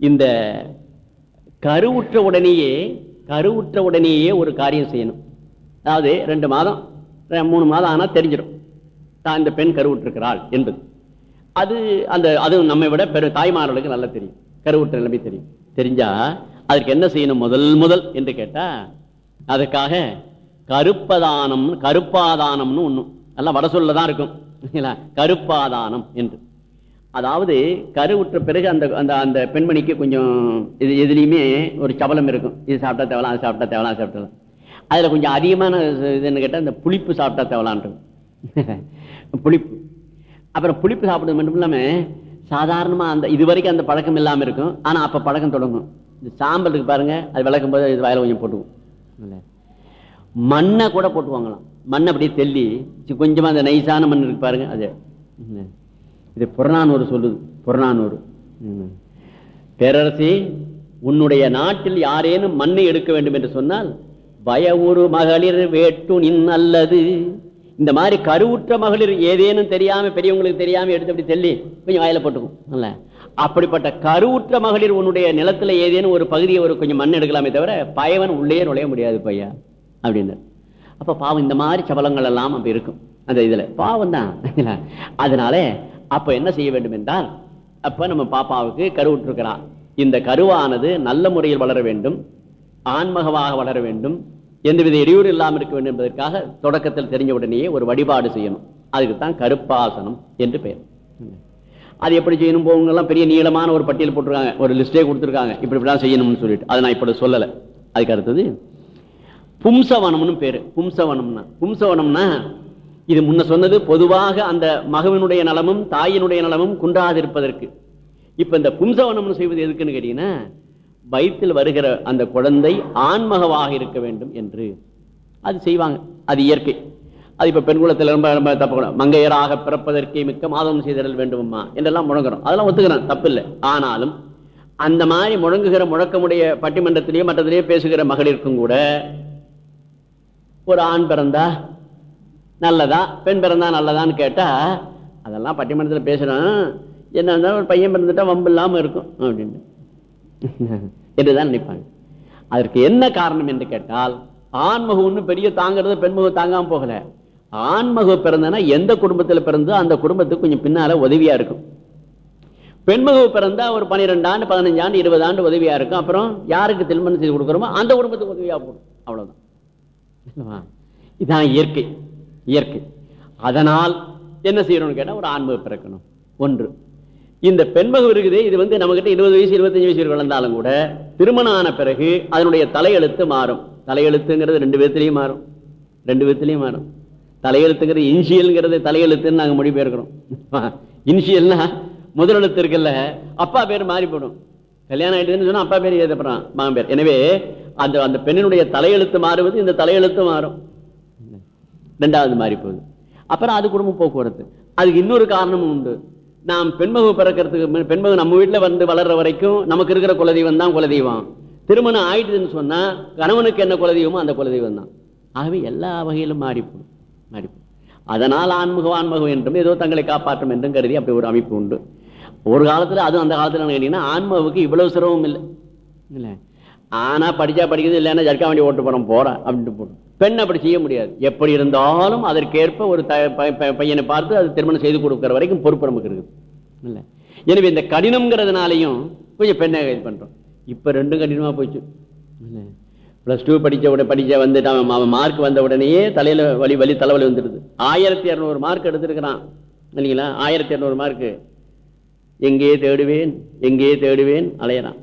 இந்த கருவுற்ற உடனேயே கருவுற்ற உடனேயே ஒரு காரியம் செய்யணும். அதாவது ரெண்டு மாதம் மூணு மாதம் ஆனால் தெரிஞ்சிடும். தான் இந்த பெண் கருவுற்றிருக்கிறாள் என்பது. அது அந்த அதுவும் நம்மை விட பெரு தாய்மார்களுக்கு நல்லா தெரியும். கருவுற்ற நிலைமை தெரியும். தெரிஞ்சா அதற்கு என்ன செய்யணும் முதல் முதல் என்று கேட்டா அதுக்காக கருப்பதானம் கருப்பாதானம்னு ஒன்றும் நல்லா வட சொல்ல தான் இருக்கும். கருப்பாதானம் என்று. அதாவது கருவுற்ற பிறகு அந்த அந்த அந்த பெண்மணிக்கு கொஞ்சம் இது எதுலேயுமே ஒரு சபலம் இருக்கும். இது சாப்பிட்டா தேவலாம் அது சாப்பிட்டா தேவலாம் சாப்பிட்டலாம் அதில் கொஞ்சம் அதிகமான இதுன்னு கேட்டால் இந்த புளிப்பு சாப்பிட்டா தேவலான்றது புளிப்பு. அப்புறம் புளிப்பு சாப்பிடுறது மட்டும் இல்லாமல் சாதாரணமாக அந்த இது வரைக்கும் அந்த பழக்கம் இல்லாமல் இருக்கும். ஆனால் அப்போ பழக்கம் தொடங்கும். இந்த சாம்பல் இருக்கு பாருங்க அது விளக்கும் போது இது வயலை கொஞ்சம் போட்டுவோம் மண்ணை கூட போட்டுவாங்களாம் மண்ணை அப்படியே தெள்ளி கொஞ்சமாக அந்த நைஸான மண் இருக்கு பாருங்க அது. இது புறநானூறு சொல்லுது புறநானூறு. பேரரசி உன்னுடைய நாட்டில் யாரேனும் மண்ணை எடுக்க வேண்டும் என்று சொன்னால் பயவுறு மகளிர் வேட்டுனின் அல்லது. இந்த மாதிரி கருவுற்ற மகளிர் ஏதேனும் தெரியாம பெரியவங்களுக்கு தெரியாம எடுத்து அப்படி சொல்லி கொஞ்சம் வாயில போட்டுக்கும் அப்படிப்பட்ட கருவுற்ற மகளிர் உன்னுடைய நிலத்துல ஏதேனும் ஒரு பகுதியை ஒரு கொஞ்சம் மண் எடுக்கலாமே தவிர பயவன் உள்ளே நுழைய முடியாது பையா? அப்படின்னு. அப்ப பாவம் இந்த மாதிரி சபலங்கள் எல்லாம் அப்ப இருக்கும். அந்த இதுல. பாவம் தான் அதனால அப்ப என்ன செய்ய வேண்டும் என்றால் அப்ப நம்ம பாப்பாவுக்கு கருவுற்றிருக்கிறார் இந்த கருவானது நல்ல முறையில் வளர வேண்டும் ஆன்மகமாக வளர வேண்டும் எந்தவித இடையூறு இல்லாமல் இருக்க வேண்டும் என்பதற்காக தொடக்கத்தில் தெரிஞ்ச உடனேயே ஒரு வழிபாடு செய்யணும். அதுக்கு தான் கருப்பாசனம் என்று பெயர். அது எப்படி செய்யணும் போகணும் பெரிய நீளமான ஒரு பட்டியல் போட்டிருக்காங்க. ஒரு லிஸ்டே கொடுத்துருக்காங்க. இப்படி இப்படிலாம் செய்யணும்னு சொல்லிட்டு. அதை நான் இப்படி சொல்லலை. அதுக்கு அடுத்தது பும்சவனம்னு பேரு. பும்சவனம்னா பும்சவனம்னா இது முன்ன சொன்னது பொதுவாக அந்த மகவினுடைய நலமும் தாயினுடைய நலமும் குன்றாதிருப்பதற்கு. இப்ப இந்த பும்சவனம் செய்வது எதுக்குன்னு கேட்டீங்கன்னா வயிற்றில் வருகிற அந்த குழந்தை ஆண்மகவாக இருக்க வேண்டும் என்று. அது செய்வாங்க. அது இயற்கை. அது இப்ப பெண் குலத்தில் ரொம்ப ரொம்ப தப்பு மங்கையராக பிறப்பதற்கே மிக்க மாதவம் செய்தல் வேண்டுமம்மா என்றெல்லாம் முழங்குறோம். அதெல்லாம் ஒத்துக்கிறேன் தப்பு இல்லை ஆனாலும் அந்த மாதிரி முழங்குகிற முழக்கமுடைய பட்டிமன்றத்திலேயே மற்றத்திலேயே பேசுகிற மகளிருக்கும் கூட ஒரு ஆண் பிறந்தா நல்லதா? பெண் பிறந்தா நல்லதான்னு கேட்டா அதெல்லாம் பட்டிமன்றத்தில் பேசுகிறோம் என்ன இருந்தாலும் ஒரு பையன் பிறந்துட்டா வம்பு இல்லாம இருக்கும் அப்படின்னு என்றுதான் நினைப்பாங்க. அதற்கு என்ன காரணம் என்று கேட்டால் ஆண்மகு ஒன்றும் பெரிய தாங்கிறது பெண்மகு தாங்காம போகல. ஆண்மகு பிறந்தனா எந்த குடும்பத்தில் பிறந்தோ அந்த குடும்பத்துக்கு கொஞ்சம் பின்னால உதவியா இருக்கும். பெண்மகு பிறந்தா ஒரு பன்னிரெண்டு ஆண்டு பதினஞ்சு ஆண்டு இருபது ஆண்டு உதவியா இருக்கும். அப்புறம் யாருக்கு திருமணம் செய்து கொடுக்குறோமோ அந்த குடும்பத்துக்கு உதவியா போடும் அவ்வளவுதான். இல்லவா? இதான் இயற்கை. இயற்கை. அதனால் என்ன செய்யணும்னு கேட்டா ஒரு ஆண்மகு பிறக்கணும். ஒன்று. இந்த பெண்மகம் இருக்குது இது வந்து நம்ம கிட்ட இருபது வயசு இருபத்தஞ்சு வயசு வளர்ந்தாலும் கூட திருமணம் ஆன பிறகு அதனுடைய தலையெழுத்து மாறும். தலையெழுத்துங்கிறது ரெண்டு விதத்திலையும் மாறும். ரெண்டு விதத்திலையும் மாறும். தலையெழுத்துங்கிறது இன்சியல்ங்கிறது தலையெழுத்துன்னு நாங்க மொழிபெயர்க்கிறோம் இன்சியல்னா முதலெழுத்து இருக்குல்ல அப்பா பேர் மாறி போடும். கல்யாணம் ஆயிட்டுன்னு சொன்னா அப்பா பேர் எழுதப்படுறான் மகன் பேர். எனவே அந்த அந்த பெண்ணினுடைய தலையெழுத்து மாறுவது இந்த தலையெழுத்து மாறும். ரெண்டாவது மாறி போகுது. அப்புறம் அது குடும்ப போக்குவரத்து. அதுக்கு இன்னொரு காரணமும் உண்டு. நாம் பெண்மகு பிறக்கிறதுக்கு பெண்மகு நம்ம வீட்டில் வந்து வளர்ற வரைக்கும் நமக்கு இருக்கிற குலதெய்வம் தான் குலதெய்வம். திருமணம் ஆயிடுதுன்னு சொன்னால் கணவனுக்கு என்ன குலதெய்வமோ அந்த குலதெய்வம் தான். ஆகவே எல்லா வகையிலும் மாறிப்போம் மாறிப்போம் அதனால் ஆன்மகம் ஆன்மகம் என்றும் ஏதோ தங்களை காப்பாற்றும் என்றும் கருதி அப்படி ஒரு அமைப்பு உண்டு. ஒரு காலத்தில் அதுவும் அந்த காலத்தில் கேட்டீங்கன்னா ஆன்மாவுக்கு இவ்வளவு சிரமம் இல்லை. இல்லை. ஆனால் படித்தா படிக்கிறது இல்லைன்னா ஜர்க்கா வண்டி ஓட்டு போகிறோம் போகிறேன் அப்படின்ட்டு போடும் பெண் அப்படி செய்ய முடியாது. எப்படி இருந்தாலும் அதற்கேற்ப ஒரு பையனை பார்த்து அது திருமணம் செய்து கொடுக்கிற வரைக்கும் பொறுப்பு நமக்கு இருக்குது. இல்லை. எனவே இந்த கடினம்ங்கிறதுனாலையும் கொஞ்சம் பெண்ணை இது பண்ணுறோம் இப்போ ரெண்டும் கடினமா போச்சு ப்ளஸ் டூ படித்த உடனே படித்த வந்துட்டான் அவன் மார்க் வந்த உடனேயே தலையில் வலி வலி தலைவலி வந்துடுது. ஆயிரத்தி இரநூறு மார்க் எடுத்திருக்கிறான். இல்லைங்களா? ஆயிரத்தி இரநூறு மார்க்கு எங்கேயே தேடுவேன் எங்கேயே தேடுவேன் அலையிறான்.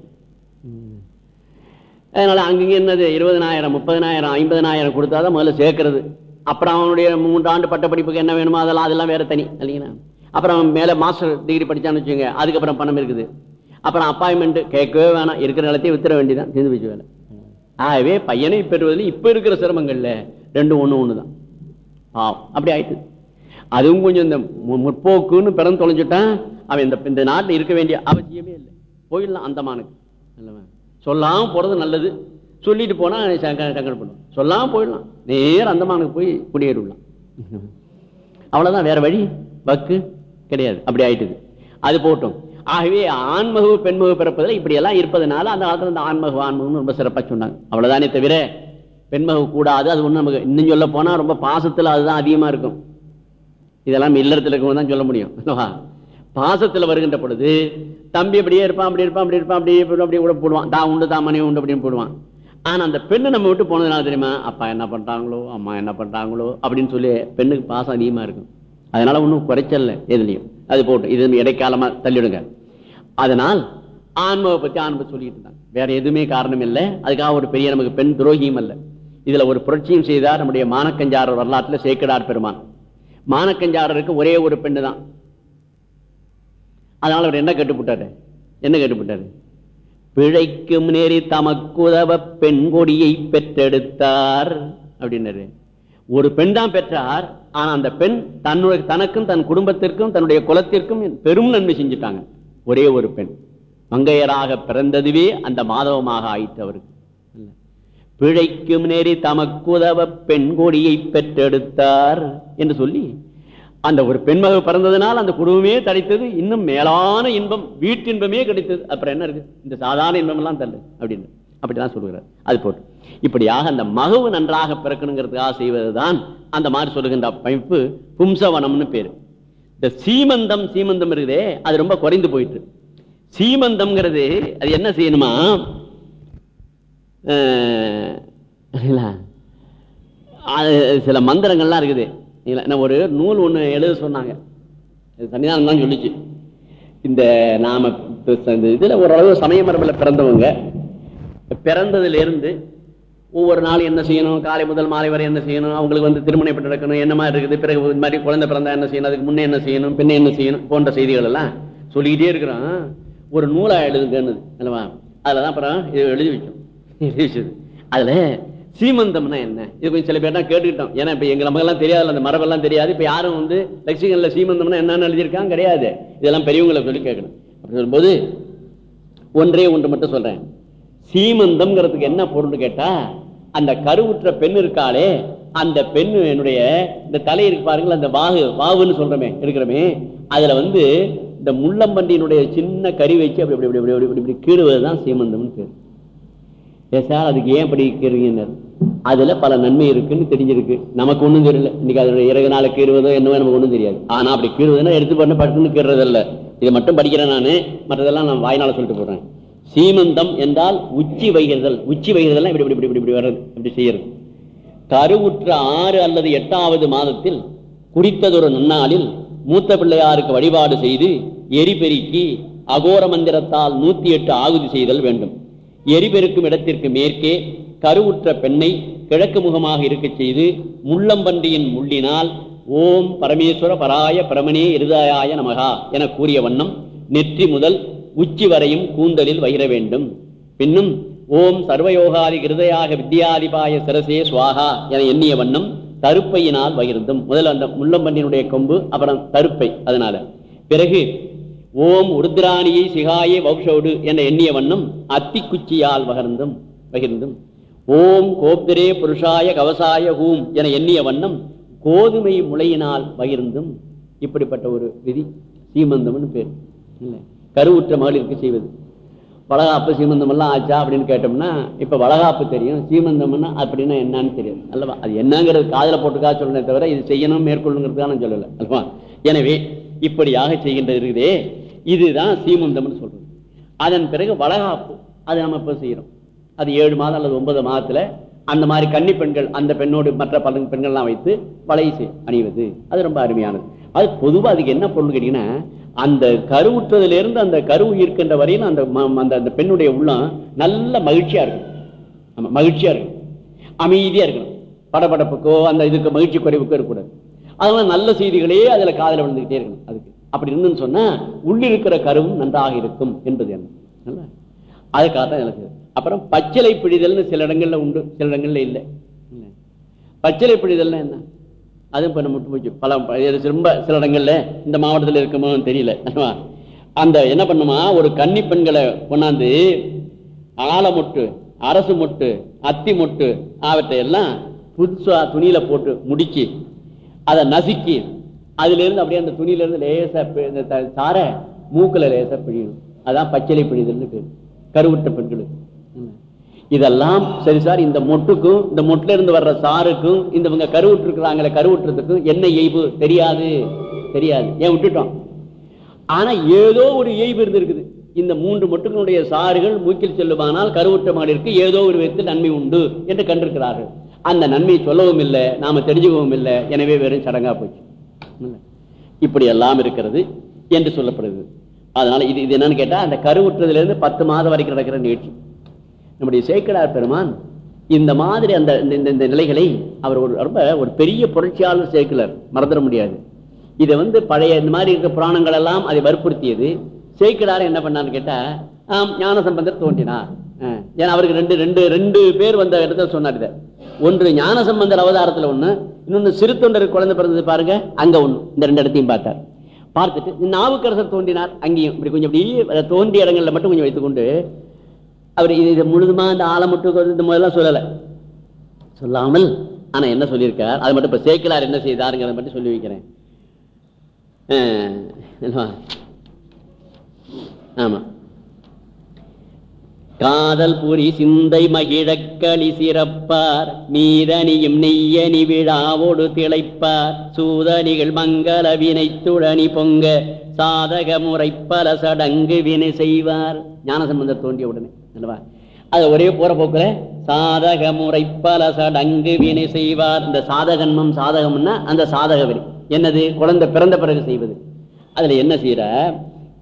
அதனால அங்கங்க என்னது? இருபதனாயிரம் முப்பதனாயிரம் ஐம்பதனாயிரம் கொடுத்தாதான் முதல்ல சேர்க்கறது. அப்புறம் அவனுடைய மூன்றாண்டு பட்ட படிப்புக்கு என்ன வேணுமோ அதெல்லாம் அதெல்லாம் வேற தனி இல்லைங்களா? அப்புறம் மேலே மேல மாஸ்டர் டிகிரி படிச்சான்னு வச்சுங்க அதுக்கப்புறம் பணம் இருக்குது. அப்புறம் அப்பாயின்மெண்ட் கேட்கவே வேணாம் இருக்கிற நிலத்தையும் வித்துற வேண்டிதான் சேர்ந்து வச்சு வேலை. ஆகவே பையனை பெறுவதில் இப்போ இருக்கிற சிரமங்கள்ல ரெண்டும் ஒன்று ஒன்று தான் ஆ அப்படி ஆயிட்டு. அதுவும் கொஞ்சம் இந்த மு- முற்போக்குன்னு பிறந்து தொலைஞ்சுட்டான் அவன் இந்த இந்த நாட்டில் இருக்க வேண்டிய அவசியமே இல்லை. போயிடலாம் அந்தமானுக்கு. இல்லவா? சொல்லாமல் போகிறது நல்லது. சொல்லிட்டு போனால் சங்கடம் பண்ணும் சொல்லாமல் போயிடலாம். நேரம் அந்தமானுக்கு போய் குடியேறிடலாம். அவ்வளோதான் வேறு வழி? வக்கு? கிடையாது. அப்படி ஆயிட்டுது. அது போட்டோம். ஆகவே ஆண்மகு பெண்மகு பிறப்பதில் இப்படியெல்லாம் இருப்பதனால அந்த காலத்தில் இந்த ஆண்மகு ஆண்மகுன்னு ரொம்ப சிறப்பாக சொன்னாங்க. அவ்வளோதானே தவிர பெண்மகு கூடாது. அது ஒன்றும் நமக்கு இன்னும் சொல்ல போனால் ரொம்ப பாசத்தில் அதுதான் அதிகமாக இருக்கும். இதெல்லாம் இல்லறத்தில் இருக்கவங்க தான் சொல்ல முடியும். பாசத்துல வருகின்ற பொழுது தம்பி அப்படியே இருப்பான் அப்படி இருப்பான் அப்படி இருப்பான் அப்படியே அப்படியே அப்படி கூட போடுவான். தான் உண்டு தான் மனைவி உண்டு அப்படின்னு போடுவான். ஆனால் அந்த பெண்ணு நம்ம விட்டு போனதுனால தெரியுமா? அப்பா என்ன பண்றாங்களோ? அம்மா என்ன பண்றாங்களோ? அப்படின்னு சொல்லி பெண்ணுக்கு பாசம் அதிகமா இருக்கும். அதனால ஒன்றும் குறைச்சல்ல எதுலையும். அது போட்டு இது இடைக்காலமா தள்ளிவிடுங்க அதனால் ஆன்மாவை பத்தி ஆன்மா சொல்லிட்டு இருந்தாங்க. வேற எதுவுமே காரணம் இல்லை. அதுக்காக ஒரு பெரிய நமக்கு பெண் துரோகியும் அல்ல. இதுல ஒரு புரட்சியும் செய்தார் நம்முடைய மானக்கஞ்சாரர் வரலாற்றில் சேக்கடார் பெருமான். மானக்கஞ்சாரருக்கு ஒரே ஒரு பெண்ணு தான் அதனால அவர் என்ன கட்டுப்பட்டாரு? என்ன கட்டுப்பட்டாரு? பிழைக்கும் நேரி தமக்குதவ பெண் கொடியை பெற்றெடுத்தார் அப்படின்னாரு. ஒரு பெண் தான் பெற்றார் ஆனா அந்த பெண் தன்னுடைய தனக்கும் தன் குடும்பத்திற்கும் தன்னுடைய குலத்திற்கும் பெரும் நன்மை செஞ்சுட்டாங்க. ஒரே ஒரு பெண். மங்கையராக பிறந்ததுவே அந்த மாதவமாக ஆயிற்று அவருக்கு. பிழைக்கும் நேரி தமக்குதவ பெண் கொடியை பெற்றெடுத்தார் என்று சொல்லி அந்த ஒரு பெண்மகள் பிறந்ததுனால் அந்த குடும்பமே தடைத்தது இன்னும் மேலான இன்பம் வீட்டின்பமே கிடைத்தது. அப்புறம் என்ன இருக்கு? இந்த சாதாரண இன்பம் எல்லாம் தள்ளு அப்படின்னு. அப்படிதான் சொல்லுகிறார். அது போட்டு. இப்படியாக அந்த மகவு நன்றாக பிறக்கணுங்கிறதுக்காக செய்வதுதான் அந்த மாதிரி சொல்லுகின்ற அமைப்பு பும்சவனம்னு பேரு. இந்த சீமந்தம் சீமந்தம் இருக்குதே அது ரொம்ப குறைந்து போயிட்டு. சீமந்தம்ங்கிறது அது என்ன செய்யணுமா? அது சில மந்திரங்கள்லாம் இருக்குது. என்ன நான் ஒரு நூல் ஒன்று எழுத சொன்னாங்க. சன்னிதானம் தான் சொல்லிச்சு. இந்த நாம இதில் இந்த ஓரளவு சமய மரபில் பிறந்தவங்க. பிறந்ததுலேருந்து ஒவ்வொரு நாளும் என்ன செய்யணும்? காலை முதல் மாலை வரை என்ன செய்யணும்? அவங்களுக்கு வந்து திருமணம் எப்படி நடக்கணும்? என்ன மாதிரி இருக்குது? பிறகு இந்த மாதிரி குழந்தை பிறந்தா என்ன செய்யணும்? அதுக்கு முன்னே என்ன செய்யணும்? பின்ன என்ன செய்யணும்? போன்ற செய்திகள் எல்லாம் சொல்லிக்கிட்டே இருக்கிறோம் ஒரு நூலாக எழுதுங்கன்னு அல்லவா? தான் அப்புறம் இது எழுதி வச்சோம். எழுதி வச்சது. அதில் சீமந்தம்னா என்ன? இது கொஞ்சம் சில பேர் கேட்டுக்கிட்டோம். ஏன்னா இப்ப எங்க நமக்கெல்லாம் தெரியாது அந்த மரபெல்லாம் தெரியாது. இப்ப யாரும் வந்து லட்சிகன்ல சீமந்தம்னா என்னன்னு எழுதியிருக்காங்க கிடையாது. இதெல்லாம் பெரியவங்களை சொல்லி கேட்கணும். அப்படி சொல்லும்போது ஒன்றே ஒன்று மட்டும் சொல்றேன். சீமந்தம்ங்கிறதுக்கு என்ன பொருள்னு கேட்டா அந்த கருவுற்ற பெண் இருக்காளே அந்த பெண் என்னுடைய இந்த தலை இருக்கு பாருங்கள் அந்த வாகு வாவுன்னு சொல்றமே இருக்கிறமே அதுல வந்து இந்த முள்ளம்பண்டியினுடைய சின்ன கறி வச்சு அப்படி அப்படி அப்படி அப்படி இப்படி இப்படி கீடுவதுதான் சீமந்தம்னு பேர். சார் அதுக்கு ஏன் அப்படி கீறுவீங்க அதுல பல நன்மை இருக்குன்னு தெரிஞ்சிருக்கு. நமக்கு ஒண்ணும் தெரியல. இன்னைக்கு அதோட இறகு நாளை கீறுவதோ என்னவோ நமக்கு ஒண்ணும் தெரியாது. ஆனா அப்படி கீறுவதுன்னா எடுத்து பண்ண பட்டுன்னு கீறதில்ல இதை மட்டும் படிக்கிறேன் நானு. மற்றதெல்லாம் நான் வாய்நாள சொல்லிட்டு போடுறேன் சீமந்தம் என்றால் உச்சி வைகிறதல். உச்சி வைகிறதெல்லாம் இப்படி இப்படி இப்படி இப்படி வர்றது. இப்படி செய்யறது. கருவுற்ற ஆறு அல்லது எட்டாவது மாதத்தில் குறித்ததொரு நன்னாளில் மூத்த பிள்ளையாருக்கு வழிபாடு செய்து எரிபெருக்கி அகோர மந்திரத்தால் நூத்தி எட்டு ஆகுதி செய்தல் வேண்டும். எரிபெருக்கும் இடத்திற்கு மேற்கே கருவுற்ற பெண்ணை கிழக்கு முகமாக இருக்கச் செய்து முள்ளம்பன்றியின் முள்ளினால் ஓம் பரமேஸ்வர பராய பிரமணே இருதயாய நமகா என கூறிய வண்ணம் நெற்றி முதல் உச்சி வரையும் கூந்தலில் வகிர வேண்டும். பின்னும் ஓம் சர்வயோகாதி கிருதயாக வித்யாதிபாய சிரசே சுவாகா என எண்ணிய வண்ணம் தருப்பையினால் வகிர்ந்தும். முதல் அந்த முள்ளம்பன்றியினுடைய கொம்பு அப்புறம் தருப்பை அதனால. பிறகு ஓம் உருத்ராணியை சிகாயே வௌஷோடு என எண்ணிய வண்ணம் அத்திக்குச்சியால் வகர்ந்தும் பகிர்ந்தும். ஓம் கோப்திரே புருஷாய கவசாய ஹூம் என எண்ணிய வண்ணம் கோதுமை முளையினால் பகிர்ந்தும். இப்படிப்பட்ட ஒரு விதி சீமந்தம்னு பேர். இல்லை கருவுற்ற மகளிருக்கு செய்வது. வளகாப்பு சீமந்தம் எல்லாம் ஆச்சா அப்படின்னு கேட்டோம்னா இப்ப வளகாப்பு தெரியும் சீமந்தம்னா அப்படின்னா என்னன்னு தெரியும் அல்லவா? அது என்னங்கிறது காதல போட்டுக்கா சொல்லணும் தவிர இது செய்யணும் மேற்கொள்ளுங்கிறது நான் சொல்லலை. அல்லவா? எனவே இப்படியாக செய்கின்றது இருக்குதே. இதுதான் சீமந்தம்னு சொல்றது. அதன் பிறகு வளகாப்பு அது நம்ம இப்ப செய்யறோம்? அது ஏழு மாதம் அல்லது ஒன்பது மாதத்துல அந்த மாதிரி கன்னி பெண்கள் அந்த பெண்ணோடு மற்ற பல பெண்கள்லாம் வைத்து வளை செய்- அணிவது. அது ரொம்ப அருமையானது. அது பொதுவா அதுக்கு என்ன பொருள் கேட்டீங்கன்னா அந்த கருவுற்றதுல இருந்து அந்த கரு இருக்கின்ற வரையிலும் அந்த அந்த அந்த பெண்ணுடைய உள்ளம் நல்ல மகிழ்ச்சியா இருக்கும். ஆமா மகிழ்ச்சியா இருக்கும். அமைதியா இருக்கணும். படபடப்புக்கோ அந்த இதுக்கு மகிழ்ச்சி குறைவுக்கோ இருக்கக்கூடாது. அதனால நல்ல செய்திகளே அதுல காதல விழுந்துகிட்டே இருக்கணும் அதுக்கு. அப்படி இருந்துன்னு சொன்னா உள்ளிருக்கிற கருவும் நன்றாக இருக்கும் என்பது என்ன? அதுக்காக தான் எனக்கு அப்புறம் பச்சிலை பிடிதல்னு சில இடங்கள்ல உண்டு சில இடங்கள்ல இல்லை. பச்சிலை பிடிதல்னா என்ன? அதுவும் இப்போ நம்ம போச்சு. பல ரொம்ப சில இடங்கள்ல இந்த மாவட்டத்தில் இருக்குமோ தெரியல. அந்த என்ன பண்ணுமா? ஒரு கன்னி பெண்களை கொண்டாந்து ஆலமொட்டு அரசு மொட்டு அத்தி மொட்டு அவற்றை எல்லாம் புதுசா துணியில போட்டு முடிச்சு அதை நசுக்கி அதுல இருந்து அப்படியே அந்த துணியில இருந்து லேசா பி- இந்த த- சாரை மூக்குல லேசா பிழியணும். அதான் பச்சளை பிழிதல்னு பேர். கருவுற்ற பெண்களுக்கு. இதெல்லாம் சரி சார் இந்த மொட்டுக்கும் இந்த மொட்டுல இருந்து வர்ற சாருக்கும் இந்த இவங்க கருவுற்று இருக்கிறாங்களே கருவுற்றதுக்கும் என்ன எய்வு தெரியாது. தெரியாது. ஏன் விட்டுட்டோம்? ஆனா ஏதோ ஒரு எய்வு இருந்திருக்குது. இந்த மூன்று மொட்டுகளுடைய சாறுகள் மூக்கில் செல்லுமானால் கருவுற்ற மகளிருக்கு ஏதோ ஒரு விதத்தில் நன்மை உண்டு என்று கண்டிருக்கிறார்கள். அந்த நன்மையை சொல்லவும் இல்லை நாம தெரிஞ்சுக்கவும் இல்லை. எனவே வெறும் சடங்கா போச்சு. இப்படி எல்லாம் இருக்கிறது என்று சொல்லப்படுது. அதனால இது இது என்னன்னு கேட்டா அந்த கருவுற்றதுல இருந்து பத்து மாதம் வரைக்கும் நடக்கிற நிகழ்ச்சி நம்முடைய சேக்கடார் பெருமான் இந்த மாதிரி அந்த இந்த- இந்த- இந்த நிலைகளை அவர் ஒரு ரொம்ப ஒரு பெரிய புரட்சியாளர் சேர்க்கலர் மறந்துட முடியாது. இதை வந்து பழைய இந்த மாதிரி இருக்க புராணங்கள் எல்லாம் அதை வற்புறுத்தியது. சேக்கடார் என்ன பண்ணான்னு கேட்டா ஞான சம்பந்தர் தோன்றினார். ஏன்னா அவருக்கு ரெண்டு ரெண்டு ரெண்டு பேர் வந்த இடத்துல சொன்னார் இதை. ஒன்று ஞான சம்பந்தர் அவதாரத்துல ஒண்ணு இன்னொன்று சிறு தொண்டர் குழந்தை பிறந்தது பாருங்க அங்க ஒண்ணு. இந்த ரெண்டு இடத்தையும் பார்த்தார். பார்த்துட்டு நாவுக்கரசர் தோன்றினார் அங்கேயும். இப்படி கொஞ்சம் இப்படி தோன்றிய இடங்கள்ல மட்டும் கொஞ்சம் வைத்துக்கொண்டு அவர் இது இதை முழுதுமா இந்த ஆலமுட்டு இந்த முதல்லாம் சொல்லலை. சொல்லாமல் ஆனா என்ன சொல்லியிருக்கார்? அது மட்டும் இப்ப சேக்கிலார் என்ன செய்தாருங்கிறத மட்டும் சொல்லி வைக்கிறேன். ஆமா. காதல் புரி சிந்தை மகிழக்களி சிறப்பார். மீதனியும் நெய்யனி விழாவோடு திளைப்பார். சூதனிகள் மங்கள வினை துழனி பொங்க சாதக முறை பல சடங்கு வினை செய்வார். ஞானசம்பந்தர் தோன்றிய உடனே அல்லவா? அது ஒரே போற போக்குல சாதக முறை பல சடங்கு வினை செய்வார். இந்த சாதகன்மம் சாதகம்னா அந்த சாதக வினை. என்னது? குழந்தை பிறந்த பிறகு செய்வது. அதுல என்ன செய்யற?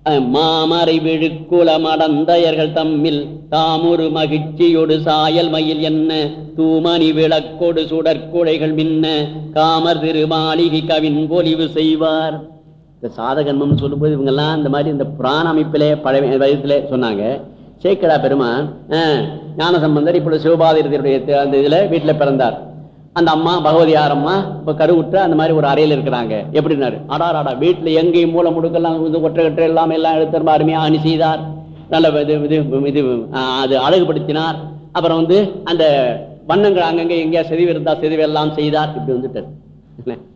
மாமறை விழுக்குள மடந்தையர்கள் தம்மில் தாமொரு மகிழ்ச்சியொடு சாயல் மயில் என்ன? தூமணி விளக்கொடு சுடற்குழைகள் மின்ன? காமர் திரு மாளிகை கவின் பொலிவு செய்வார். இந்த சாதகன்மம் சொல்லும்போது இவங்கெல்லாம் இந்த மாதிரி இந்த புராண அமைப்பிலே பழைய வயதிலே சொன்னாங்க. சேக்கடா பெருமான் அஹ், ஞான சம்பந்தர் இப்பொழுது சிவபாதிரத்தினுடைய அந்த இதுல வீட்டுல பிறந்தார். அந்த அம்மா பகவதியார் அம்மா இப்ப கருவுற்ற அந்த மாதிரி ஒரு அறையில இருக்கிறாங்க. எப்படின்னாரு? அடா அடா வீட்டுல எங்கேயும் மூல முடுக்கெல்லாம் இது ஒற்றை கற்றை எல்லாம் எல்லாம் எடுத்து ரொம்ப அருமையா அணி செய்தார். நல்ல இது இது இது அது அழகுபடுத்தினார். அப்புறம் வந்து அந்த வண்ணங்கள் அங்கங்க எங்கேயா செதிவு இருந்தா செதிவு எல்லாம் செய்தார். இப்படி வந்துட்டார்.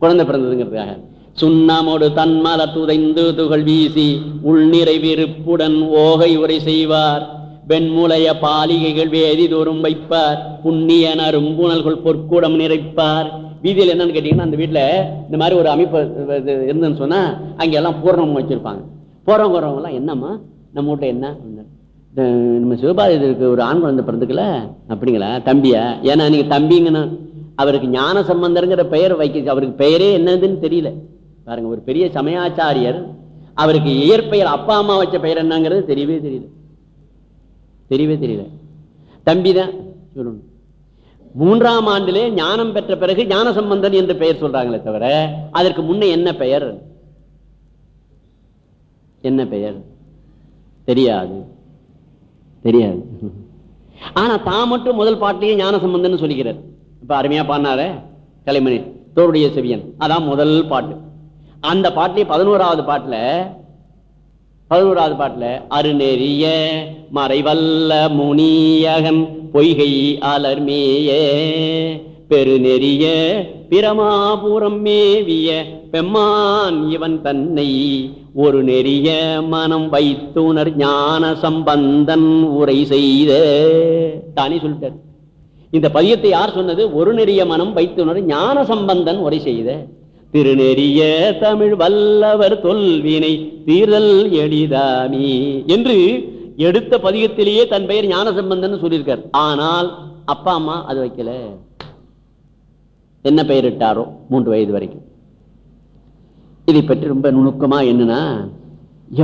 குழந்தை பிறந்ததுங்கிறதுக்காக. சுண்ணாமோடு தன்மல துதைந்து துகள் வீசி உள்நிறை விருப்புடன் ஓகை உரை செய்வார். வெண்முலைய பாலிகைகள் வேதி தோறும் வைப்பார். புண்ணியன் அரும்புணல்கள் பொற்கூடம் நிறைப்பார். வீதியில் என்னன்னு கேட்டீங்கன்னா அந்த வீட்டில் இந்த மாதிரி ஒரு அமைப்பு இது இருந்துன்னு சொன்னால் அங்கெல்லாம் பூரணம் வச்சுருப்பாங்க. போறவங்க வரவங்க என்னம்மா? நம்ம வீட்டுல என்ன? நம்ம சிவபாதிக்கு ஒரு ஆண் குழந்தை பிறந்துக்கல? அப்படிங்களா? தம்பியா? ஏன்னா நீங்கள் தம்பிங்கன்னு அவருக்கு ஞான சம்பந்தருங்கிற பெயர் வைக்க அவருக்கு பெயரே என்னதுன்னு தெரியல. பாருங்க ஒரு பெரிய சமயாச்சாரியர் அவருக்கு இயற்பெயர் அப்பா அம்மா வச்ச பெயர் என்னங்கிறது தெரியவே தெரியல. தெரியவே தெரியல. தம்பி தான் சொல்லணும். மூன்றாம் ஆண்டிலே ஞானம் பெற்ற பிறகு ஞான சம்பந்தன் என்று பெயர் சொல்றாங்களே தவிர அதற்கு முன்ன என்ன பெயர்? என்ன பெயர்? தெரியாது. தெரியாது. ஆனா தான் மட்டும் முதல் பாட்டிலேயே ஞான சம்பந்தன் சொல்லிக்கிறார். இப்ப அருமையா பாடினாரே கலைமணி தோருடைய செவியன். அதான் முதல் பாட்டு. அந்த பாட்டிலே பதினோராவது பாட்டுல பதினோராவது பாட்டுல அருநெறிய மறைவல்ல முனியகன் பொய்கை அலர்மேய பெருநெறிய பிரமாபுரம் மேவிய பெம்மான் இவன் தன்னை ஒரு நெறிய மனம் வைத்துணர் ஞான சம்பந்தன் உரை செய்த தானே சொல்லிட்டார். இந்த பதியத்தை யார் சொன்னது? ஒரு நெறிய மனம் வைத்துணர் ஞான சம்பந்தன் உரை செய்த. திருநெறிய தமிழ் வல்லவர் தொல்வினை தீரல் எளிதாமி என்று எடுத்த பதிகத்திலேயே தன் பெயர் ஞானசம்பந்தன் சொல்லியிருக்கார். ஆனால் அப்பா அம்மா அது வைக்கல. என்ன பெயரிட்டாரோ மூன்று வயது வரைக்கும். இதை பற்றி ரொம்ப நுணுக்கமா என்னன்னா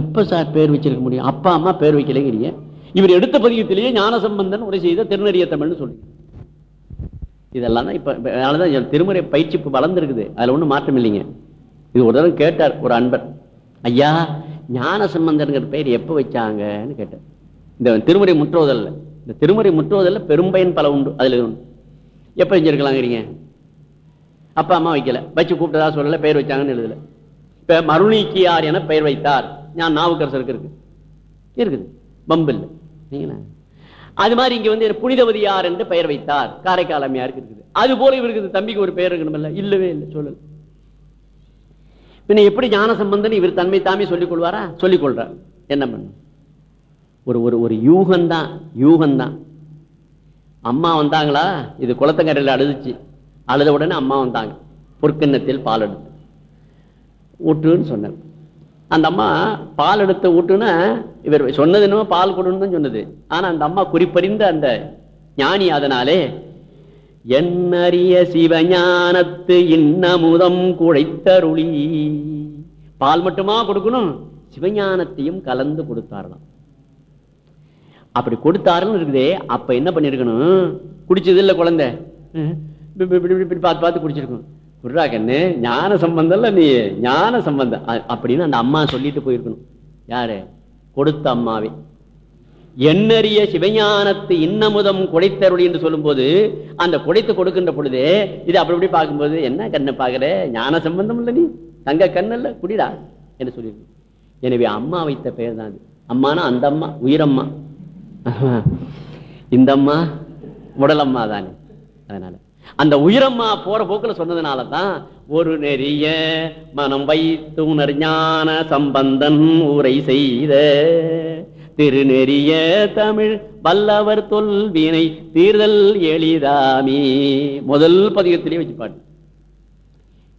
எப்ப சார் பேர் வச்சிருக்க முடியும்? அப்பா அம்மா பேர் வைக்கலைங்கிறீங்க. இவர் எடுத்த பதிகத்திலேயே ஞானசம்பந்தன் உரை செய்த திருநெறிய தமிழ்னு சொல்றீங்க இதெல்லாம் தான் இப்போ அதனால தான் என் திருமுறை பயிற்சி இப்போ வளர்ந்துருக்குது. அதில் ஒன்றும் மாற்றம் இல்லைங்க. இது ஒரு தடவை கேட்டார் ஒரு அன்பர். ஐயா ஞான சம்பந்தன்கிற பெயர் எப்போ வச்சாங்கன்னு கேட்டார். இந்த திருமுறை முற்றுவதல்ல இந்த திருமுறை முற்றுவதல்ல பெரும்பயன் பல உண்டு. அதில் உண்டு எப்போ எப்ப செஞ்சிருக்கலாங்கிறீங்க? அப்பா அம்மா வைக்கல. வச்சு கூப்பிட்டதா சொல்லல பெயர் வச்சாங்கன்னு எழுதல. மருணிக்கு மருணிக்கியார் என பெயர் வைத்தார். ஞான் நாவுக்கரசருக்கு இருக்கு. இருக்குது. பம்பு இல்லை. சரிங்களா? அது மாதிரி இங்க வந்து புனிதவதியார் என்று பெயர் வைத்தார். காரைக்கால் அம்மையாருக்கு இருக்குது. அது போல இவருக்கு இந்த தம்பிக்கு ஒரு பெயர் இருக்கணும்ல இல்லவே இல்லை சொல்லல. பின்ன எப்படி ஞான சம்பந்தன் இவர் தன்மை தாமே சொல்லிக் கொள்வாரா? சொல்லிக் கொள்றார். என்ன பண்ண? ஒரு ஒரு ஒரு யூகந்தான் யூகந்தான். அம்மா வந்தாங்களா? இது குளத்தங்கரையில் அழுதுச்சு. அழுத உடனே அம்மா வந்தாங்க. பொற்கிண்ணத்தில் பால் எடுத்து. ஊற்றுன்னு சொன்னார். அந்த அம்மா பால் எடுத்து ஊட்டுன்னா இவர் சொன்னது என்னமோ பால் கொடுன்னு தான் சொன்னது. ஆனா அந்த அம்மா குறிப்பறிந்த அந்த ஞானி அதனாலே என்னறிய சிவஞானத்து இன்னமுதம் குழைத்தருளி. பால் மட்டுமா கொடுக்கணும்? சிவஞானத்தையும் கலந்து கொடுத்தாரலாம். அப்படி கொடுத்தாருன்னு இருக்குதே அப்ப என்ன பண்ணிருக்கணும்? குடிச்சது இல்ல குழந்தை. இப்படி பார்த்து பார்த்து குடிச்சிருக்கும் குர்ரா கண்ணு ஞான சம்பந்தம் இல்லை நீ ஞான சம்பந்தம். அ- அப்படின்னு அந்த அம்மா சொல்லிட்டு போயிருக்கணும். யாரு? கொடுத்த அம்மாவே. எண்ணறிய சிவஞானத்து இன்னமுதம் குடைத்தருளி என்று சொல்லும்போது அந்த குடைத்து கொடுக்கின்ற பொழுது இது அப்படி இப்படி பார்க்கும்போது என்ன கண்ணை பார்க்கற? ஞான சம்பந்தம் இல்லை நீ? தங்க கண்ணல்ல? குடிடா? என்று சொல்லியிருக்கு. எனவே அம்மா வைத்த பெயர் தான் அது. அம்மானா அந்த அம்மா உயிரம்மா. இந்த அம்மா உடலம்மா தானே. அதனால. அந்த உயிரம்மா போற போக்குல சொன்னதுனாலதான் ஒரு நெறிய மனம் வைத்து உணர்ஞான சம்பந்தன் உரை செய்த. திருநெறிய தமிழ் வல்லவர் தொல்வினை தீர்தல் எளிதாமி. முதல் பதிகத்திலே வச்சு பாட்டு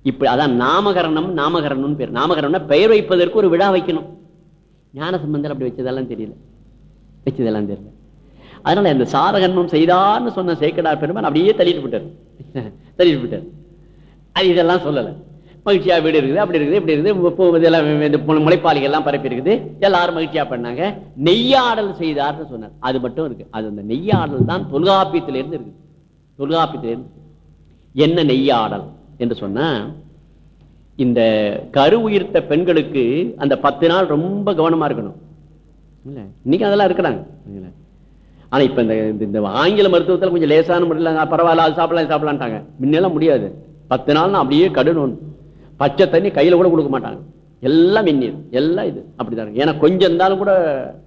இப்படி அதான் நாமகரணம் நாமகரணம் பேர். நாமகரணம்னா பெயர் வைப்பதற்கு ஒரு விழா வைக்கணும். ஞான சம்பந்தம் அப்படி வச்சதெல்லாம் தெரியல. வச்சதெல்லாம் தெரியல. அதனால இந்த சாரகன்மம் செய்தார்னு சொன்ன சேக்கடார் பெருமான் அப்படியே தள்ளிட்டு விட்டார் தள்ளிட்டு விட்டார் அது இதெல்லாம் சொல்லலை. மகிழ்ச்சியா வீடு இருக்குது அப்படி இருக்குது இப்படி இருக்குது இதெல்லாம் இந்த முளைப்பாளிகள் எல்லாம் பரப்பி இருக்குது. எல்லாரும் மகிழ்ச்சியா பண்ணாங்க. நெய்யாடல் செய்தார்னு சொன்னார். அது மட்டும் இருக்கு. அது அந்த நெய்யாடல் தான் தொல்காப்பியத்தில இருந்து இருக்குது. தொல்காப்பியத்தில இருந்து என்ன நெய்யாடல் என்று சொன்னா இந்த கரு உயிர்த்த பெண்களுக்கு அந்த பத்து நாள் ரொம்ப கவனமா இருக்கணும். இல்ல இன்னைக்கு அதெல்லாம் இருக்கிறாங்க. ஆனா இப்ப இந்த இந்த- இந்த ஆங்கில மருத்துவத்துல கொஞ்சம் லேசான முறையில் பரவாயில்ல அது சாப்பிடலாம் சாப்பிடலான்ட்டாங்க முன்னெல்லாம் முடியாது. பத்து நாள் அப்படியே கடுணும் பச்சை தண்ணி கையில கூட கொடுக்க மாட்டாங்க. எல்லாம் வெந்நீர் எல்லாம் இது. அப்படிதான் இருக்கு. ஏன்னா கொஞ்சம் இருந்தாலும் கூட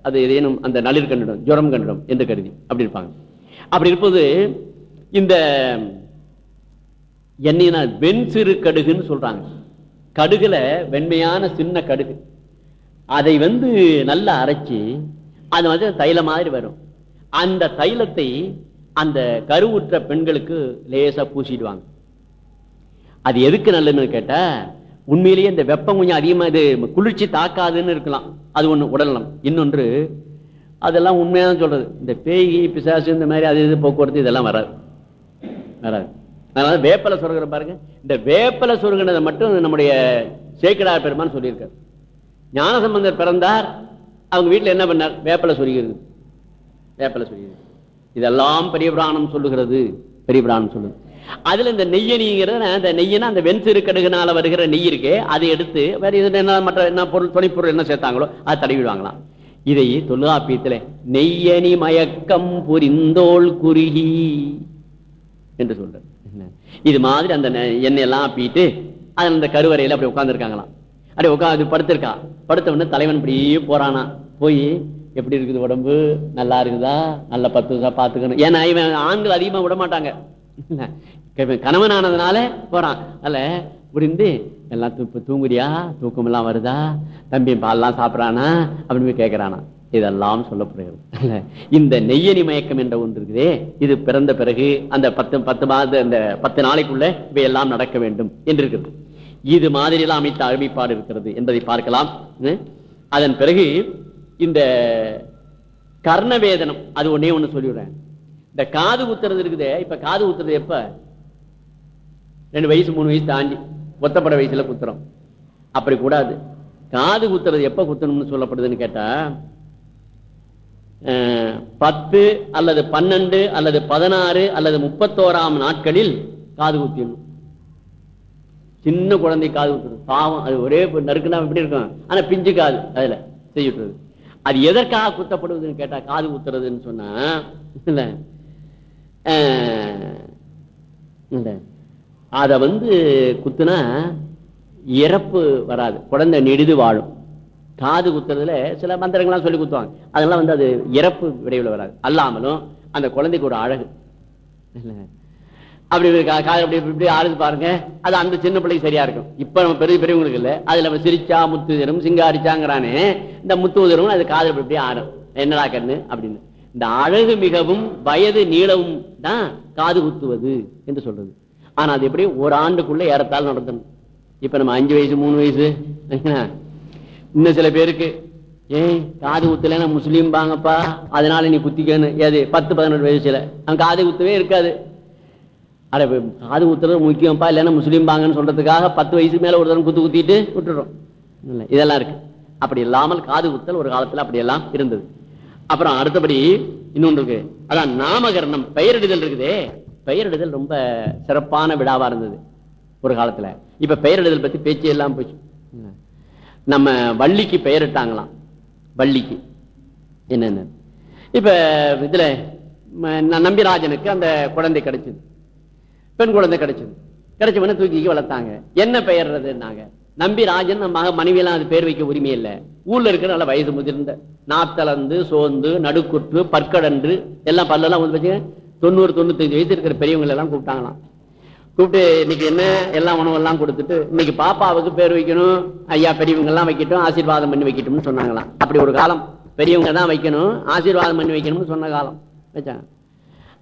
அது ஏதேனும் அந்த நளிர் கண்டிடும் ஜுரம் கண்டிடும் என்று கருதி அப்படி இருப்பாங்க. அப்படி இருப்பது இந்த என்னன்னா வெண் சிறு கடுகுன்னு சொல்றாங்க. கடுகுல வெண்மையான சின்ன கடுகு. அதை வந்து நல்லா அரைச்சி அது வந்து தைலம் மாதிரி வரும். அந்த தைலத்தை அந்த கருவுற்ற பெண்களுக்கு லேசா பூசிடுவாங்க. அது எதுக்கு நல்லதுன்னு கேட்டா உண்மையிலேயே இந்த வெப்பம் கொஞ்சம் அதிகமா இது குளிர்ச்சி தாக்காதுன்னு இருக்கலாம். அது ஒண்ணு உடல்நலம். இன்னொன்று அதெல்லாம் உண்மையாதான் சொல்றது. இந்த பேய் பிசாசு இந்த மாதிரி அது இது போக்குவரத்து இதெல்லாம் வராது. வராது. அதனால வேப்பலை சொருகிற பாருங்க. இந்த வேப்பலை சொருகினதை மட்டும் நம்முடைய சேக்கடார் பெருமான்னு சொல்லியிருக்காரு. ஞானசம்பந்தர் பிறந்தார். அவங்க வீட்டுல என்ன பண்ணார்? வேப்பலை சொருகிறது வேப்பலை சொல்லி இதெல்லாம் பெரிய புராணம் சொல்லுகிறது பெரிய புராணம் சொல்லுது. அதுல இந்த நெய்யணிங்கிறது அந்த நெய்யனா அந்த வெண்சிறு கடுகுனால வருகிற நெய் இருக்கே அதை எடுத்து வேற இது என்ன மற்ற என்ன பொருள் துணைப்பொருள் என்ன சேர்த்தாங்களோ அதை தடவிடுவாங்களாம். இதை தொல்காப்பியத்துல நெய்யணி மயக்கம் புரிந்தோள் குறுகி என்று சொல்ற இது மாதிரி அந்த எண்ணெய் எல்லாம் ஆப்பிட்டு அதில் அந்த கருவறையில அப்படி உட்காந்துருக்காங்களாம் அப்படி உட்காந்து படுத்திருக்கா. படுத்த உடனே தலைவன் இப்படியே போறானா. போய் எப்படி இருக்குது உடம்பு? நல்லா இருக்குதா? நல்ல பத்து வருஷம் பாத்துக்கணும் ஏன்னா இவன் ஆண்கள் அதிகமா விட மாட்டாங்க. கணவன் ஆனதுனால போறான். அல்ல புரிந்து எல்லாம் தூப்பு தூங்குறியா? தூக்கம் எல்லாம் வருதா? தம்பி பால்லாம் சாப்பிட்றானா? அப்படின்னு கேட்கிறானா கேட்கறானா இதெல்லாம் சொல்லப்படுகிறது. அல்ல, இந்த நெய்யணி மயக்கம் என்ற ஒன்று இருக்குதே இது பிறந்த பிறகு அந்த பத்து பத்து மாத அந்த பத்து நாளைக்குள்ள இவையெல்லாம் நடக்க வேண்டும் என்று இருக்கிறது இது மாதிரி எல்லாம் அமைத்த அறிவிப்பாடு இருக்கிறது என்பதை பார்க்கலாம். அதன் பிறகு இந்த கர்ணவேதனம் அது ஒன்னே ஒண்ணு சொல்லிவிடுறேன் இந்த காது குத்துறது இருக்குதே இப்ப காது குத்துறது எப்ப? ரெண்டு வயசு மூணு வயசு தாண்டி ஒத்தப்பட வயசுல குத்துறோம். அப்படி கூடாது. காது குத்துறது எப்ப குத்தணும்னு சொல்லப்படுதுன்னு கேட்டா பத்து அல்லது பன்னெண்டு அல்லது பதினாறு அல்லது முப்பத்தோராம் நாட்களில் காது குத்திடணும் சின்ன குழந்தை காது குத்துறது பாவம் அது ஒரே நறுக்குனா எப்படி இருக்கும்? ஆனா பிஞ்சு காது அதுல செய்யுறது அது எதற்காக குத்தப்படுவதுன்னு கேட்டா காது குத்துறதுன்னு சொன்னா இல்ல அஹ், அத வந்து குத்துனா இறப்பு வராது. குழந்தை நெடிது வாழும். காது குத்துறதுல சில மந்திரங்கள்லாம் சொல்லி குத்துவாங்க. அதெல்லாம் வந்து அது இறப்பு விடைவில் வராது. அல்லாமலும் அந்த குழந்தைக்கு ஒரு அழகு. இல்லை. அப்படி காதல் காது அப்படி இப்படி ஆளுது ஆடுது பாருங்க. அது அந்த சின்ன பிள்ளைக்கு சரியா இருக்கும். இப்ப நம்ம பெரிய பெரியவங்களுக்கு இல்ல. அதுல நம்ம சிரிச்சா முத்து உதிரும் சிங்காரிச்சாங்கிறானே இந்த முத்து உதிரும் அது காது அப்படி இப்படி ஆறும் என்னடா கண்ணு? அப்படின்னு. இந்த அழகு மிகவும் வயது நீளவும் தான் காது குத்துவது என்று சொல்றது. ஆனா அது எப்படி ஒரு ஆண்டுக்குள்ள ஏறத்தால் நடத்தணும் இப்ப நம்ம அஞ்சு வயசு மூணு வயசு இன்னும் சில பேருக்கு ஏய் காது குத்தலைன்னா முஸ்லீம் பாங்கப்பா. அதனால நீ குத்திக்கணும் ஏது பத்து பதினெட்டு வயசுல. அவன் காது குத்தவே இருக்காது. அட காது குத்துறது முக்கியம்ப்பா இல்லைன்னா முஸ்லீம் பாங்கன்னு சொல்றதுக்காக பத்து வயசுக்கு மேல ஒரு தரம் குத்து குத்திட்டு விட்டுறோம் இதெல்லாம் இருக்கு. அப்படி இல்லாமல் காது குத்தல் ஒரு காலத்துல அப்படி எல்லாம் இருந்தது. அப்புறம் அடுத்தபடி இன்னொன்று இருக்கு. அதான் நாமகரணம் பெயரிடுதல் இருக்குதே. பெயரிடுதல் ரொம்ப சிறப்பான விழாவா இருந்தது ஒரு காலத்துல. இப்ப பெயரிடுதல் பத்தி பேச்சு எல்லாம் போச்சு. நம்ம வள்ளிக்கு பெயரிட்டாங்களாம். வள்ளிக்கு. என்னென்ன. இப்ப இதுல நம்பிராஜனுக்கு அந்த குழந்தை கிடைச்சது. பெண் குழந்தை கிடைச்சது. கிடைச்ச உடனே தூக்கி வளர்த்தாங்க. என்ன பெயர்றதுன்னாங்க. நம்பிராஜன் நம்ம மக மனைவியெல்லாம் அது பேர் வைக்க உரிமை இல்லை. ஊர்ல இருக்கிற நல்ல வயசு முதிர்ந்த நாத்தளந்து சோந்து நடுக்குற்று பற்கடன்று எல்லாம் பல்லெல்லாம் வந்து வச்சு தொண்ணூறு தொண்ணூத்தஞ்சு வயசு இருக்கிற பெரியவங்களை எல்லாம் கூப்பிட்டாங்களாம். கூப்பிட்டு இன்னைக்கு என்ன எல்லாம் உணவெல்லாம் கொடுத்துட்டு இன்னைக்கு பாப்பாவுக்கு பேர் வைக்கணும் ஐயா பெரியவங்க எல்லாம் வைக்கட்டும் ஆசீர்வாதம் பண்ணி வைக்கட்டும்னு சொன்னாங்களாம். அப்படி ஒரு காலம். பெரியவங்க தான் வைக்கணும் ஆசீர்வாதம் பண்ணி வைக்கணும்னு சொன்ன காலம். வச்சாங்க.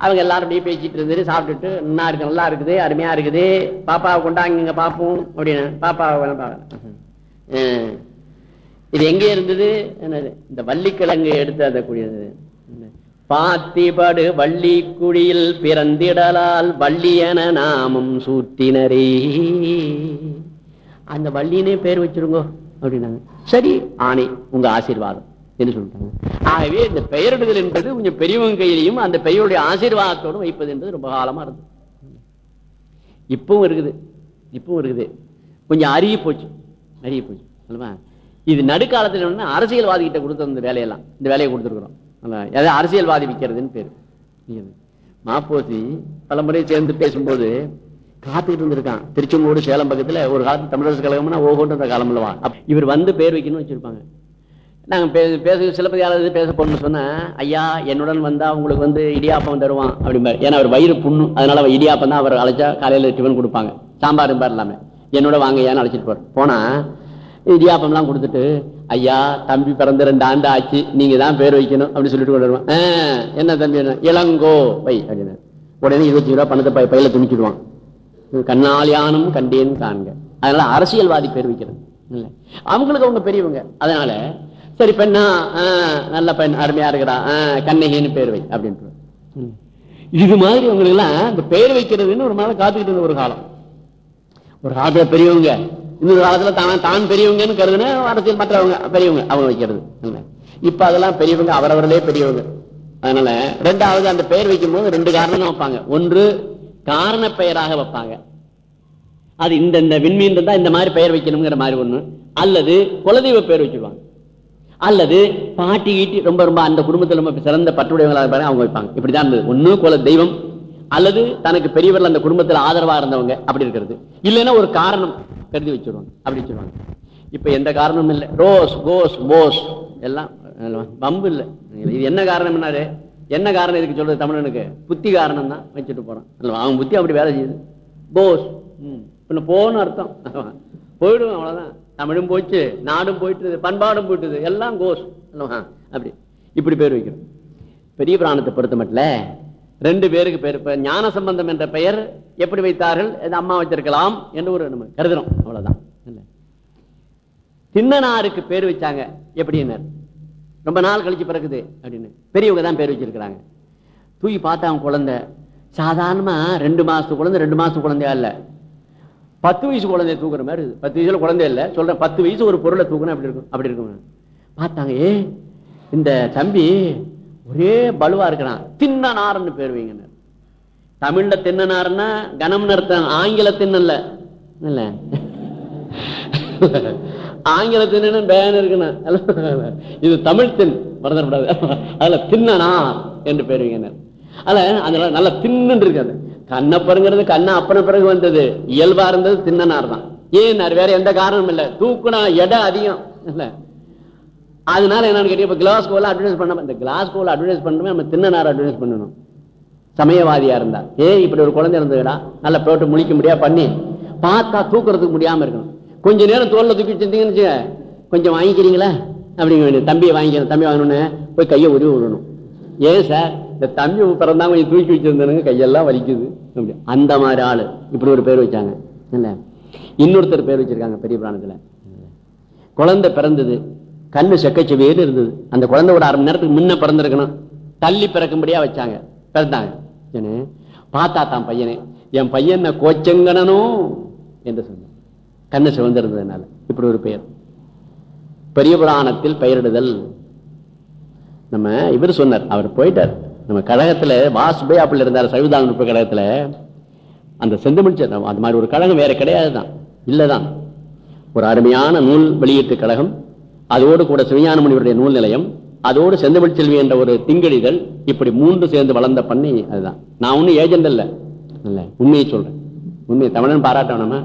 அவங்க எல்லாரும் அப்படியே பேசிட்டு இருந்தது சாப்பிட்டுட்டு நல்லா இருக்கு நல்லா இருக்குது அருமையா இருக்குது. பாப்பாவை கொண்டாங்க பாப்போம் அப்படின்னு பாப்பாவை பார்க்கலாம். இது எங்க இருந்தது? என்னது? இந்த வள்ளிக்கிழங்கு எடுத்து அதை கூடியது பாத்திபடு வள்ளி குழியில் பிறந்திடலால் வள்ளியன நாமம் சூட்டினரே. அந்த வள்ளினே பேர் வச்சிருங்கோ அப்படின்னாங்க. சரி ஆணை உங்க ஆசீர்வாதம். என்று சொல்லிட்டாங்க ஆகவே இந்த பெயரிடுதல் என்பது கொஞ்சம் பெரியவங்க கையிலையும் அந்த பெயருடைய ஆசீர்வாதத்தோடு வைப்பது என்பது ரொம்ப காலமா இருந்தது. இப்பவும் இருக்குது. இப்பவும் இருக்குது. கொஞ்சம் அருகி போச்சு. அருகி போச்சு. அல்லவா? இது நடுக்காலத்தில் என்னன்னா அரசியல்வாதி கிட்ட கொடுத்த அந்த வேலையெல்லாம். இந்த வேலையை கொடுத்துருக்குறோம். அதாவது அரசியல்வாதி விற்கிறதுன்னு பேரு. மாப்போசி பல முறை சேர்ந்து பேசும்போது காத்துக்கிட்டு இருந்திருக்கான். திருச்செங்கோடு சேலம் பக்கத்துல ஒரு காலத்து தமிழரசு கழகம்னா ஓகோன்ற காலம் இல்லவா இவர் வந்து பேர் வைக்கணும்னு வச்சிருப்பாங்க. நாங்க பேச பேச யாராவது பேச போகணும்னு சொன்னால் ஐயா என்னுடன் வந்தால் உங்களுக்கு வந்து இடியாப்பம் தருவான் அப்படிம்பார். ஏன்னா அவர் வயிறு புண்ணு அதனால் அவர் இடியாப்பம் தான் அவர் அழைச்சா காலையில் டிஃபன் கொடுப்பாங்க. சாம்பார் இருப்பார் எல்லாமே என்னோட வாங்க ஏன்னு அழைச்சிட்டு போகிறார் போனால் இடியாப்பம்லாம் கொடுத்துட்டு ஐயா தம்பி பிறந்த ரெண்டு ஆண்டு ஆச்சு நீங்கள் தான் பேர் வைக்கணும் அப்படின்னு சொல்லிட்டு கொண்டு வருவான். "ஆ, என்ன தம்பி என்ன? இளங்கோ. வை அப்படின்னு. உடனே இருபத்தி ரூபா பணத்தை பை- பையில துணிச்சிடுவான். கண்ணாலியானும் கண்டேன்னு காண்க. அதனால் அரசியல்வாதி பேர் வைக்கிறது. இல்லை. அவங்களுக்கு அவங்க பெரியவங்க. அதனால சரி பெண்ணா நல்ல பெண் அருமையா இருக்கிறான் கண்ணகின்னு பேர் வை அப்படின்ட்டு இது மாதிரி உங்களுக்கு எல்லாம் இந்த பெயர் வைக்கிறதுன்னு ஒரு மாதிரி காத்துக்கிட்டு இருந்த ஒரு காலம். ஒரு காலத்துல பெரியவங்க இன்னொரு காலத்துல தான் தான் பெரியவங்கன்னு கருதுன்னு அரசியல் மற்றவங்க பெரியவங்க அவங்க வைக்கிறது. இப்ப அதெல்லாம் பெரியவங்க அவரவர்களே பெரியவங்க. அதனால ரெண்டாவது அந்த பெயர் வைக்கும் போது ரெண்டு காரணம் வைப்பாங்க. ஒன்று காரண பெயராக வைப்பாங்க. அது இந்த இந்த விண்மீன் இருந்தா இந்த மாதிரி பெயர் வைக்கணுங்கிற மாதிரி ஒண்ணு. அல்லது குலதெய்வ பெயர் வச்சிருவாங்க. அல்லது பாட்டி ஈட்டி ரொம்ப ரொம்ப அந்த குடும்பத்தில் ரொம்ப சிறந்த பற்றுடையவங்களாக இருப்பாங்க அவங்க வைப்பாங்க. இப்படிதான் இருந்தது. ஒன்று குல தெய்வம் அல்லது தனக்கு பெரியவர்கள் அந்த குடும்பத்தில் ஆதரவா இருந்தவங்க அப்படி இருக்கிறது. இல்லைன்னா ஒரு காரணம் கருதி வச்சிருவாங்க அப்படி வச்சிருவாங்க. இப்ப எந்த காரணமும் இல்லை. ரோஸ் கோஸ் போஸ் எல்லாம் பம்பு இல்லை. இது என்ன காரணம் என்னாரு? என்ன காரணம் இதுக்கு சொல்றது தமிழனுக்கு? புத்தி காரணம் தான் வச்சுட்டு போறான். இல்லை அவன் புத்தி அப்படி வேலை செய்யுது. போஸ். ம். பின்ன போன்னு அர்த்தம். போயிடுவேன் அவ்வளவுதான். தமிழும் போச்சு நாடும் போயிட்டுது பண்பாடும் போயிட்டுது எல்லாம் கோஸ். அப்படி. இப்படி பேர் வைக்கணும். பெரிய பிராணத்தை பொறுத்த மட்டும் ரெண்டு பேருக்கு பேர் ஞான சம்பந்தம் என்ற பெயர் எப்படி வைத்தார்கள் அம்மா வச்சிருக்கலாம் என்று ஒரு நம்ம கருதுறோம். அவ்வளவுதான். இல்ல. தின்னனாருக்கு பேர் வச்சாங்க எப்படின்னு ரொம்ப நாள் கழிச்சு பிறகுது அப்படின்னு. பெரியவங்க தான் பேர் வச்சிருக்கிறாங்க. தூக்கி பார்த்தா அவன் குழந்தை. சாதாரணமா ரெண்டு மாசத்து குழந்தை ரெண்டு மாசத்து குழந்தையா இல்லை. பத்து வயசு குழந்தைய தூக்குற மாதிரி இருக்குது. பத்து வயசுல குழந்தை இல்லை. சொல்றேன் பத்து வயசு ஒரு பொருளை தூக்கணும் அப்படி இருக்கும்? அப்படி இருக்கும். பார்த்தாங்க ஏ இந்த தம்பி ஒரே பலுவா இருக்கிறான். தின்னனார்னு பேர் வைங்க. தமிழ்ல தின்னனார்னா கனம் அர்த்தம். ஆங்கில தின்னல்ல இல்ல. ஆங்கில தின்னு பேன் இருக்கணும் இது தமிழ் தின். மறந்துடக்கூடாது. அதுல தின்னனார் என்று பேர் வைங்க. அதுல அதனால நல்லா தின்னு இருக்காது கண்ணப்பருங்கிறது கண்ண அப்பன பிறகு வந்தது. இயல்பா இருந்தது தின்னனார் தான். ஏன் வேற எந்த காரணமும் இல்ல. தூக்குனா எடை அதிகம். இல்ல. அதனால என்னன்னு கேட்டீங்க இப்ப கிளாஸ் கோல அட்வர்டைஸ் பண்ண இந்த கிளாஸ் கோல அட்வர்டைஸ் பண்ணுமே நம்ம தின்னனார் அட்வர்டைஸ் பண்ணணும். சமயவாதியா இருந்தா. ஏ இப்படி ஒரு குழந்தை இருந்ததுடா. நல்லா போட்டு முழிக்க முடியா? பண்ணி. பார்த்தா தூக்குறதுக்கு முடியாம இருக்கணும். கொஞ்ச நேரம் தோல்ல தூக்கி வச்சிருந்தீங்கன்னு கொஞ்சம் வாங்கிக்கிறீங்களா? அப்படிங்க தம்பியை வாங்கிக்கிறேன். தம்பி வாங்கணும்னு போய் கையை உருவி விடணும். ஏன் சார்? இந்த தம்பி பிறந்தா கொஞ்சம் தூக்கி வச்சிருந்தானுங்க கையெல்லாம் வலிக்குது. அந்த மாதிரி ஆளு. இப்படி ஒரு பேர் வச்சாங்க. இல்ல இன்னொருத்தர் பேர் வச்சிருக்காங்க பெரிய பிராணத்துல. குழந்தை பிறந்தது. கண்ணு செக்கச்செவேறு இருந்தது. அந்த குழந்தை ஒரு அரை மணி நேரத்துக்கு முன்ன பிறந்திருக்கணும். தள்ளி பிறக்கும்படியா வச்சாங்க. பிறந்தாங்க. ஏன்னு, பார்த்தா தான் பையனே. என் பையன் கோச்சங்கனனோ என்று சொன்னான் கண்ணு சிவந்திருந்ததுனால இப்படி ஒரு பெயர். பெரிய புராணத்தில் பெயரிடுதல். நம்ம இவர் சொன்னார். அவர் போயிட்டார். நம்ம கழகத்துல வாசுபே அப்படி இருந்தார் சைவதான நுட்ப கழகத்தில். அந்த செந்தமிழ் சட்டம் அந்த மாதிரி ஒரு கழகம் வேற இல்லை தான் ஒரு அருமையான நூல் வெளியீட்டு கழகம். அதோடு கூட சிவஞான முனிவருடைய நூல் நிலையம். அதோடு செந்தமிழ் செல்வி என்ற ஒரு திங்கடிகள் இப்படி மூன்று சேர்ந்து வளர்ந்த பண்ணி அதுதான். நான் ஒன்னும் ஏஜெண்ட் இல்லை இல்லை உண்மையை சொல்றேன். உண்மையை தமிழன் பாராட்டணுமா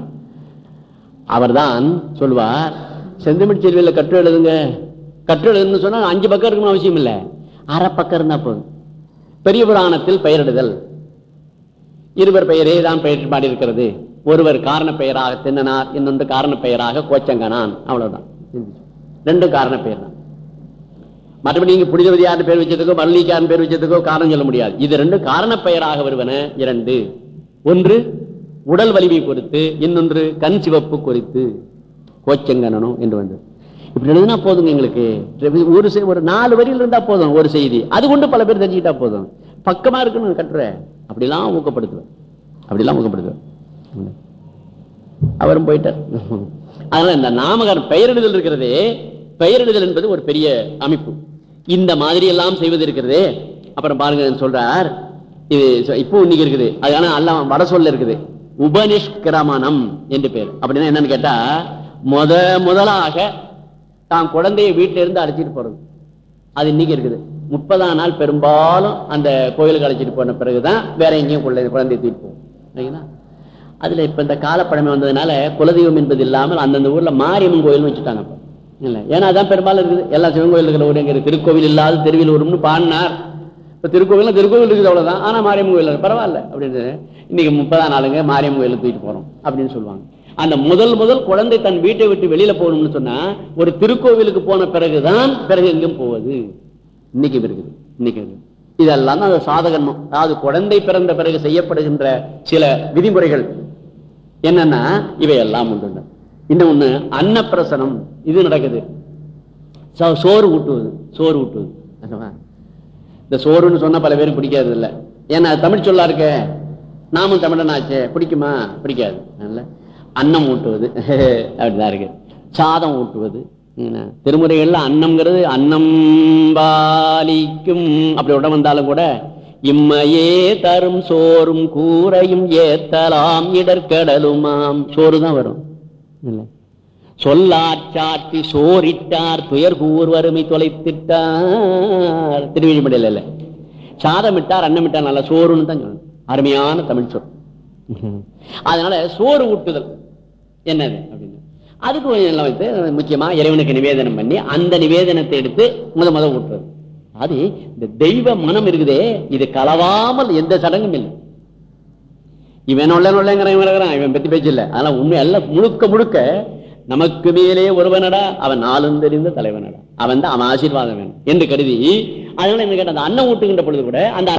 அவர்தான் சொல்வார் செந்தமிழ் செல்வியில் கற்று எழுதுங்க. கற்று எழுதுன்னு சொன்னால் அஞ்சு பக்கம் இருக்கணும்னு அவசியம் இல்லை. அரை பக்கம் இருந்தால் போதும். பெரிய புராணத்தில் பெயரிடுதல். இருவர் பெயரே தான் பெயர் பாடியிருக்கிறது. ஒருவர் காரண பெயராக தின்னனார் இன்னொன்று காரண பெயராக கோச்சங்கனான். அவ்வளவுதான். ரெண்டு காரண பெயர் தான். மற்றபடி நீங்க புனிதவதியார் பேர் வச்சதுக்கோ மல்லிகாரன் பேர் வச்சதுக்கோ காரணம் சொல்ல முடியாது. இது ரெண்டு காரண பெயராக வருவன இரண்டு. ஒன்று உடல் வலிமை குறித்து இன்னொன்று கண் சிவப்பு குறித்து கோச்சங்கனனும் என்று வந்தது. இப்படி எழுதுனா போதுங்க எங்களுக்கு. ஒரு ஒரு நாலு வரியில் இருந்தா போதும் ஒரு செய்தி. அது கொண்டு பல பேர் தெரிஞ்சுக்கிட்டா போதும். பக்கமா இருக்கணும் கட்டுற அப்படிலாம் ஊக்கப்படுத்துவேன். அப்படிலாம் ஊக்கப்படுத்துவேன். அவரும் போயிட்டார். அதனால இந்த நாமகர் பெயரிடுதல் இருக்கிறதே பெயரிடுதல் என்பது ஒரு பெரிய அமைப்பு. இந்த மாதிரி எல்லாம் செய்வது இருக்கிறதே. அப்புறம் பாருங்க சொல்றார் இது இப்போ இன்னைக்கு இருக்குது. அது ஆனா எல்லாம் வட சொல்ல இருக்குது. உபனிஷ்கிரமணம் என்று பேர். அப்படின்னா என்னன்னு கேட்டா முத முதலாக தான் குழந்தையை வீட்டில இருந்து அழைச்சிட்டு போறது. அது இன்னைக்கு இருக்குது. முப்பதாம் நாள் பெரும்பாலும் அந்த கோயிலுக்கு அழைச்சிட்டு போன பிறகுதான் வேற எங்கேயும் குழந்தை குழந்தையை தூக்கிட்டு போகும் சரிங்களா அதுல இப்ப இந்த காலப்பழமை வந்ததுனால குலதெய்வம் என்பது இல்லாமல் அந்தந்த ஊர்ல மாரியம்மன் கோயில்னு வச்சுட்டாங்க. இல்லை இல்ல ஏன்னா அதான் பெரும்பாலும் இருக்குது. எல்லா சிவன் கோயில் இருக்கிற திருக்கோவில் இல்லாத தெருவில் வரும்னு பாடினார். இப்ப திருக்கோவில் திருக்கோவில் இருக்குது அவ்வளவுதான். ஆனா மாரியம்மன் கோயில் பரவாயில்ல அப்படின்னு இன்னைக்கு முப்பதாம் நாளுங்க மாரியம்மன் கோயிலுக்கு தூக்கிட்டு போறோம் அப்படின்னு சொல்லுவாங்க. அந்த முதல் முதல் குழந்தை தன் வீட்டை விட்டு வெளியில போகணும்னு சொன்னா ஒரு திருக்கோவிலுக்கு போன பிறகுதான் பிறகு எங்கும் போவது. இன்னைக்கு இருக்குது இன்னைக்கு இதெல்லாம் தான் அந்த சாதகன்மம் அதாவது குழந்தை பிறந்த பிறகு செய்யப்படுகின்ற சில விதிமுறைகள். என்னன்னா இவையெல்லாம் உண்டு. இன்னும் ஒண்ணு அன்னப்பிரசனம். இது நடக்குது. சோ- சோறு ஊட்டுவது சோறு ஊட்டுவது. இந்த சோறுன்னு சொன்னா பல பேருக்கு பிடிக்காது இல்ல ஏன்னா தமிழ் சொல்லா இருக்க நாமும் தமிழனாச்சே பிடிக்குமா? பிடிக்காது. நல்ல அன்னம் ஊட்டுவது. அப்படிதான் இருக்கு. சாதம் ஊட்டுவது. என்ன, திருமுறைகள்ல அன்னம்ங்கிறது அன்னம் பாலிக்கும். அப்படி உடம்பு வந்தாலும் கூட இம்மையே தரும் சோறும் கூரையும் ஏத்தலாம் இடர்கடலுமாம். சோறு தான் வரும். இல்லை. சொல்லாச்சாட்டி சோரிட்டார் துயர் கூர் வறுமை தொலைத்திட்டார். திருவிழிமடையில் இல்ல. சாதமிட்டார் அன்னமிட்டார் நல்ல சோறுன்னு தான் சொல்லணும் அருமையான தமிழ் சொல். அதனால சோறு ஊட்டுதல். என்னது அப்படின்னு. அதுக்கு கொஞ்சம் வைத்து முக்கியமா இறைவனுக்கு நிவேதனம் பண்ணி அந்த நிவேதனத்தை எடுத்து முத முத ஊட்டுறது. அது இந்த தெய்வ மனம் இருக்குதே இது கலவாமல் எந்த சடங்கும் இல்லை. இவன் நொல்ல இவன் இவன் பத்தி பேச்சு இல்லை. அதனால உண்மை எல்லாம் முழுக்க முழுக்க நமக்கு மேலே ஒருவனடா அவன் நாளும் தெரிந்த தலைவனடா. அவன் தான் அவன் ஆசீர்வாதம் வேணும். என்று கருதி அதனால என்ன கேட்ட அந்த அன்னம் ஊட்டுகின்ற பொழுது கூட அந்த